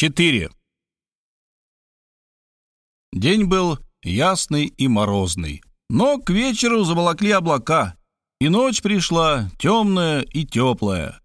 4. День был ясный и морозный, но к вечеру заволокли облака, и ночь пришла темная и теплая.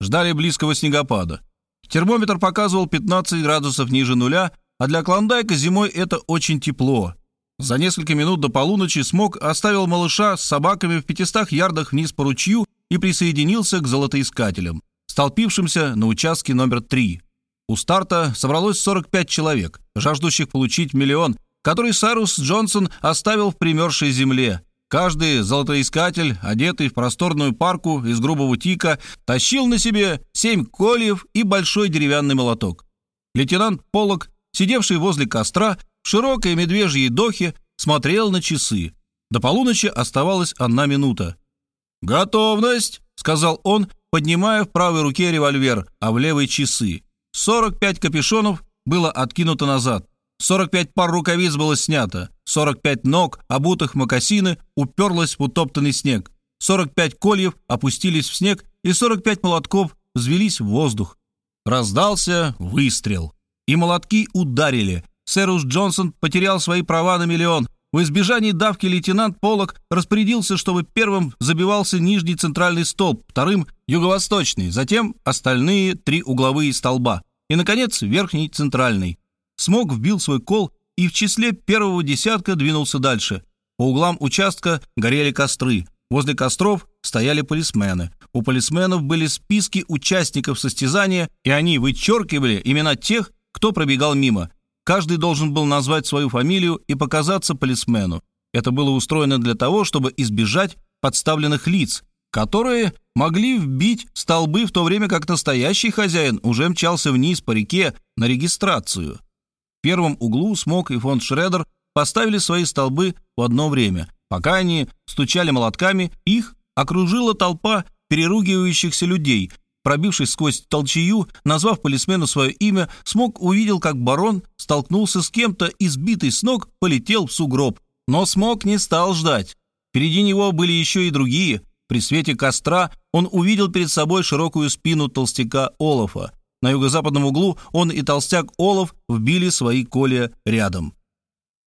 Ждали близкого снегопада. Термометр показывал 15 градусов ниже нуля, а для Клондайка зимой это очень тепло. За несколько минут до полуночи Смог оставил малыша с собаками в 500 ярдах вниз по ручью и присоединился к золотоискателям, столпившимся на участке номер 3. У старта собралось 45 человек, жаждущих получить миллион, который Сайрус Джонсон оставил в примерзшей земле. Каждый золотоискатель, одетый в просторную парку из грубого тика, тащил на себе семь кольев и большой деревянный молоток. Лейтенант Полок, сидевший возле костра, в широкой медвежьей дохе, смотрел на часы. До полуночи оставалась одна минута. «Готовность!» — сказал он, поднимая в правой руке револьвер, а в левой часы. 45 капюшонов было откинуто назад, 45 пар рукавиц было снято, 45 ног, обутых мокасины, уперлось в утоптанный снег, 45 кольев опустились в снег, и 45 молотков взвелись в воздух. Раздался выстрел, и молотки ударили. Сэрус Джонсон потерял свои права на миллион. В избежании давки лейтенант Полок распорядился, чтобы первым забивался нижний центральный столб, вторым — юго-восточный, затем остальные три угловые столба и, наконец, верхний центральный. Смог вбил свой кол и в числе первого десятка двинулся дальше. По углам участка горели костры. Возле костров стояли полисмены. У полисменов были списки участников состязания, и они вычеркивали имена тех, кто пробегал мимо. Каждый должен был назвать свою фамилию и показаться полисмену. Это было устроено для того, чтобы избежать подставленных лиц, которые могли вбить столбы в то время как настоящий хозяин уже мчался вниз по реке на регистрацию. В первом углу Смок и фон Шредер поставили свои столбы в одно время. Пока они стучали молотками, их окружила толпа переругивающихся людей. Пробившись сквозь толчею, назвав полисмену свое имя, Смок увидел, как барон столкнулся с кем-то и, сбитый с ног, полетел в сугроб. Но Смок не стал ждать. Впереди него были еще и другие. При свете костра он увидел перед собой широкую спину толстяка Олафа. На юго-западном углу он и толстяк Олаф вбили свои колья рядом.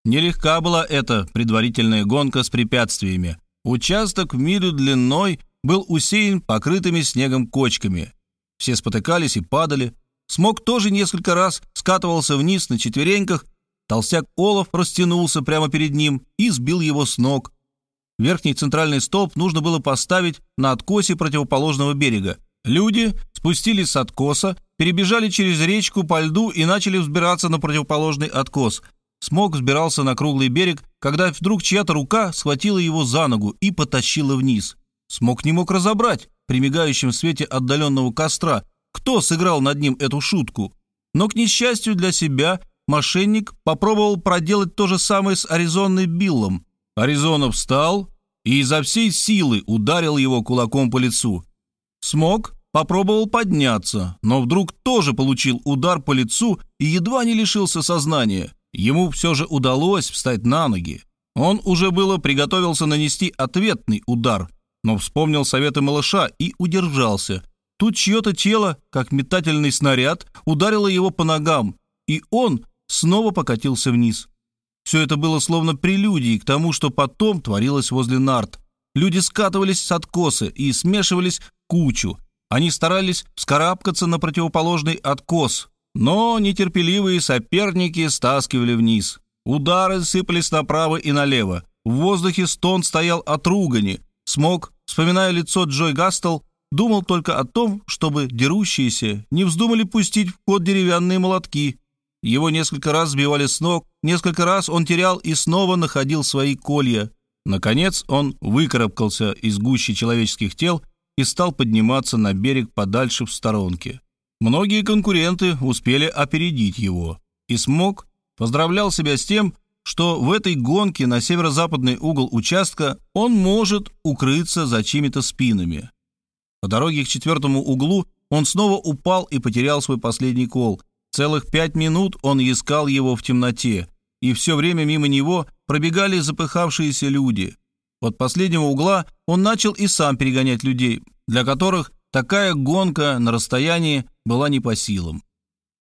Нелегка была эта предварительная гонка с препятствиями. Участок в милю длиной был усеян покрытыми снегом кочками. Все спотыкались и падали. Смог тоже несколько раз скатывался вниз на четвереньках. Толстяк Олаф растянулся прямо перед ним и сбил его с ног. Верхний центральный столб нужно было поставить на откосе противоположного берега. Люди спустились с откоса, перебежали через речку по льду и начали взбираться на противоположный откос. Смог взбирался на круглый берег, когда вдруг чья-то рука схватила его за ногу и потащила вниз. Смог не мог разобрать при мигающем свете отдаленного костра, кто сыграл над ним эту шутку. Но, к несчастью для себя, мошенник попробовал проделать то же самое с Аризоной Биллом. Аризона встал, и изо всей силы ударил его кулаком по лицу. Смог попробовал подняться, но вдруг тоже получил удар по лицу и едва не лишился сознания. Ему все же удалось встать на ноги. Он уже было приготовился нанести ответный удар, но вспомнил советы малыша и удержался. Тут чье-то тело, как метательный снаряд, ударило его по ногам, и он снова покатился вниз. Все это было словно прелюдией к тому, что потом творилось возле нарт. Люди скатывались с откоса и смешивались в кучу. Они старались вскарабкаться на противоположный откос, но нетерпеливые соперники стаскивали вниз. Удары сыпались направо и налево. В воздухе стон стоял от ругани. Смог, вспоминая лицо Джой Гастел, думал только о том, чтобы дерущиеся не вздумали пустить в ход деревянные молотки. Его несколько раз сбивали с ног, несколько раз он терял и снова находил свои колья. Наконец он выкарабкался из гущи человеческих тел и стал подниматься на берег подальше в сторонке. Многие конкуренты успели опередить его, и Смог поздравлял себя с тем, что в этой гонке на северо-западный угол участка он может укрыться за чьими-то спинами. По дороге к четвертому углу он снова упал и потерял свой последний кол, Целых пять минут он искал его в темноте, и все время мимо него пробегали запыхавшиеся люди. От последнего угла он начал и сам перегонять людей, для которых такая гонка на расстоянии была не по силам.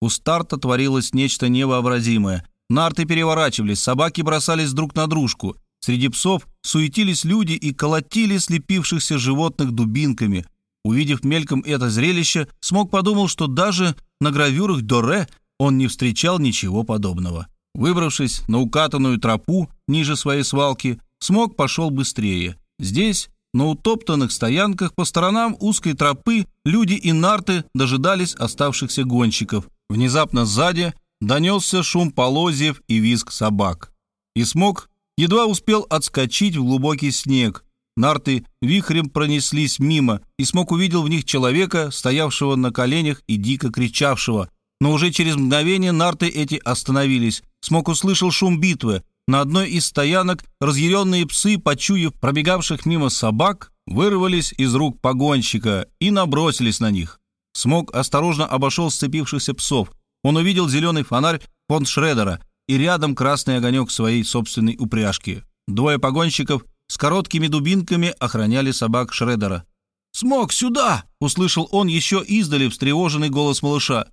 У старта творилось нечто невообразимое. Нарты переворачивались, собаки бросались друг на дружку. Среди псов суетились люди и колотили слепившихся животных дубинками. Увидев мельком это зрелище, Смог подумал, что даже на гравюрах Доре он не встречал ничего подобного. Выбравшись на укатанную тропу ниже своей свалки, Смог пошел быстрее. Здесь, на утоптанных стоянках по сторонам узкой тропы, люди и нарты дожидались оставшихся гонщиков. Внезапно сзади донесся шум полозьев и визг собак. И Смог едва успел отскочить в глубокий снег. Нарты вихрем пронеслись мимо, и Смог увидел в них человека, стоявшего на коленях и дико кричавшего. Но уже через мгновение нарты эти остановились. Смог услышал шум битвы. На одной из стоянок разъяренные псы, почуяв пробегавших мимо собак, вырвались из рук погонщика и набросились на них. Смог осторожно обошел сцепившихся псов. Он увидел зеленый фонарь фон Шредера и рядом красный огонек своей собственной упряжки. Двое погонщиков с короткими дубинками охраняли собак Шредера. «Смог, сюда!» — услышал он еще издали встревоженный голос малыша.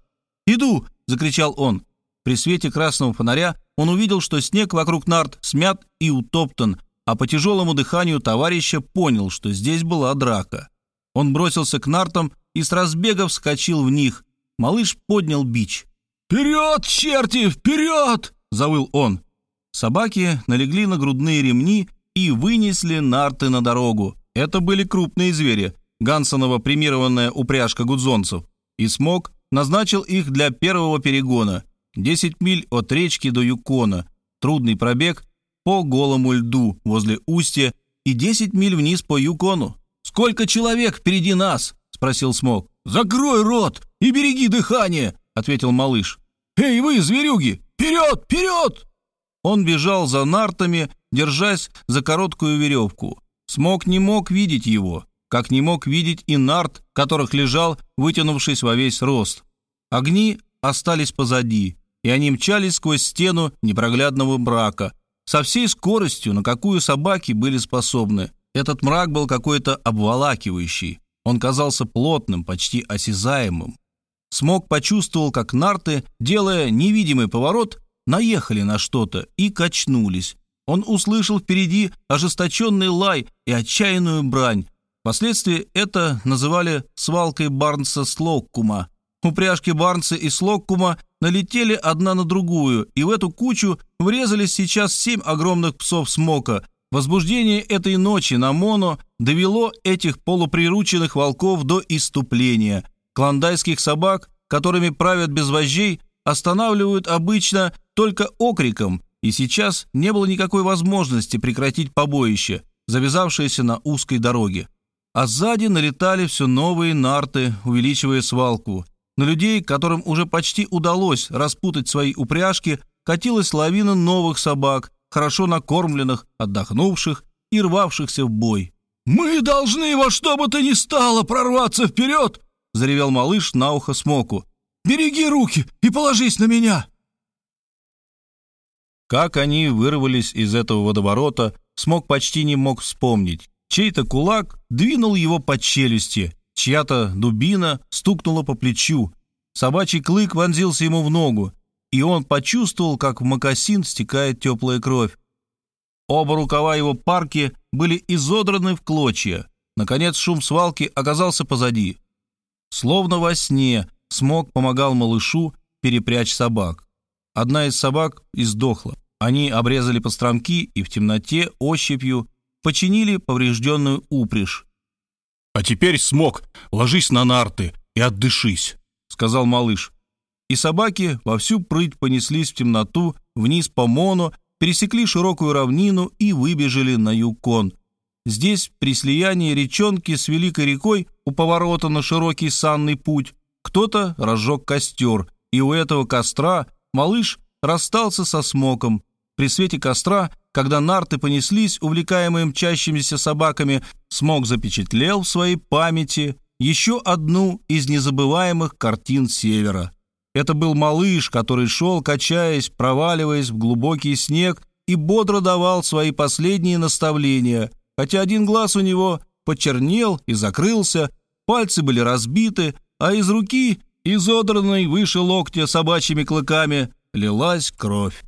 «Иду!» — закричал он. При свете красного фонаря он увидел, что снег вокруг нарт смят и утоптан, а по тяжелому дыханию товарища понял, что здесь была драка. Он бросился к нартам и с разбега вскочил в них. Малыш поднял бич. «Вперед, черти, вперед!» — завыл он. Собаки налегли на грудные ремни и вынесли нарты на дорогу. Это были крупные звери, Гансонова премированная упряжка гудзонцев. И Смог назначил их для первого перегона. 10 миль от речки до Юкона, трудный пробег по голому льду возле устья и 10 миль вниз по Юкону. «Сколько человек впереди нас?» — спросил Смог. «Закрой рот и береги дыхание!» — ответил малыш. «Эй, вы, зверюги! Вперед, вперед!» Он бежал за нартами, держась за короткую веревку. Смог не мог видеть его, как не мог видеть и нарт, которых лежал, вытянувшись во весь рост. Огни остались позади и они мчались сквозь стену непроглядного мрака со всей скоростью, на какую собаки были способны. Этот мрак был какой-то обволакивающий. Он казался плотным, почти осязаемым. Смог почувствовал, как нарты, делая невидимый поворот, наехали на что-то и качнулись. Он услышал впереди ожесточенный лай и отчаянную брань. Впоследствии это называли свалкой Барнса Слоккума. Упряжки Барнса и Слоккума налетели одна на другую, и в эту кучу врезались сейчас семь огромных псов Смока. Возбуждение этой ночи на Моно довело этих полуприрученных волков до иступления. Клондайских собак, которыми правят без вожжей, останавливают обычно только окриком, и сейчас не было никакой возможности прекратить побоище, завязавшееся на узкой дороге. А сзади налетали все новые нарты, увеличивая свалку – на людей, которым уже почти удалось распутать свои упряжки, катилась лавина новых собак, хорошо накормленных, отдохнувших и рвавшихся в бой. «Мы должны во что бы то ни стало прорваться вперед!» — заревел малыш на ухо Смоку. «Береги руки и положись на меня!» Как они вырвались из этого водоворота, Смок почти не мог вспомнить. Чей-то кулак двинул его по челюсти, Чья-то дубина стукнула по плечу. Собачий клык вонзился ему в ногу, и он почувствовал, как в мокасин стекает теплая кровь. Оба рукава его парки были изодраны в клочья. Наконец шум свалки оказался позади. Словно во сне Смог помогал малышу перепрячь собак. Одна из собак издохла. Они обрезали постромки и в темноте ощупью починили поврежденную упряжь. «А теперь, Смок, ложись на нарты и отдышись», — сказал малыш. И собаки во всю прыть понеслись в темноту, вниз по Мону, пересекли широкую равнину и выбежали на Юкон. Здесь, при слиянии речонки с Великой рекой, у поворота на широкий санный путь, кто-то разжег костер, и у этого костра малыш расстался со смоком. При свете костра когда нарты понеслись, увлекаемые мчащимися собаками, Смог запечатлел в своей памяти еще одну из незабываемых картин Севера. Это был малыш, который шел, качаясь, проваливаясь в глубокий снег и бодро давал свои последние наставления, хотя один глаз у него почернел и закрылся, пальцы были разбиты, а из руки изодранной выше локтя собачьими клыками, лилась кровь.